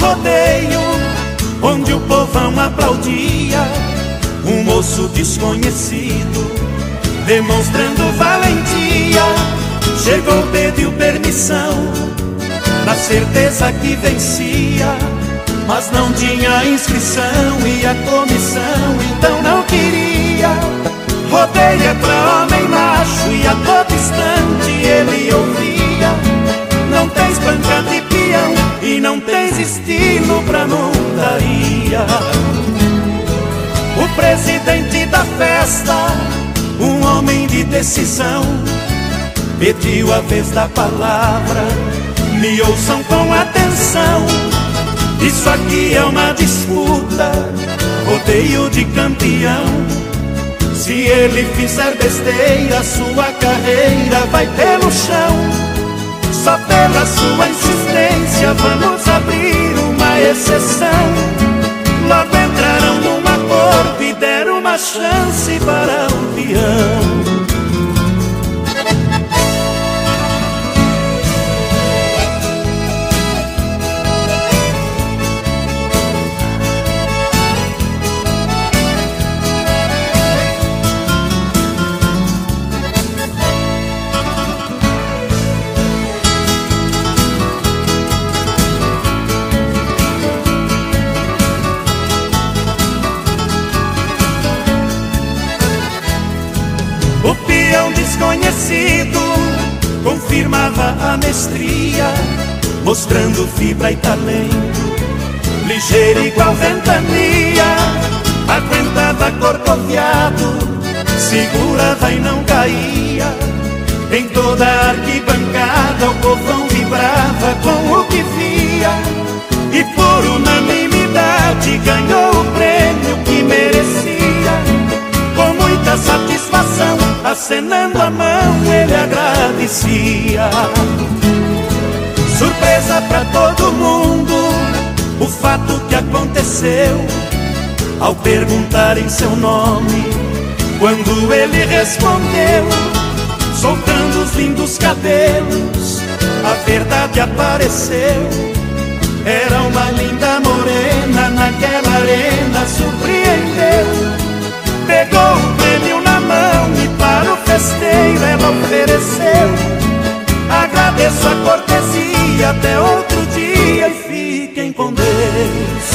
rodeio, onde o povão aplaudia um moço desconhecido, demonstrando valentia. Chegou, pediu permissão, na certeza que vencia, mas não tinha inscrição e a comissão então não queria. Rodeia pra pra montaria. O presidente da festa, um homem de decisão, pediu a vez da palavra. Me ouçam com atenção. Isso aqui é uma disputa, rodeio de campeão. Se ele fizer besteira, sua carreira vai pelo chão. Só pela sua insistência uma chance para o peão. A mestria, mostrando fibra e talento, ligeiro igual ventania, aguentava corcoviado, segurava e não caía. Em toda arquibancada o povão acenando a mão, ele agradecia. Surpresa para todo mundo, o fato que aconteceu. Ao perguntarem seu nome, quando ele respondeu, soltando os lindos cabelos, a verdade apareceu. Era uma linda morena naquela Agradeço a cortesia, até outro dia e fiquem com Deus.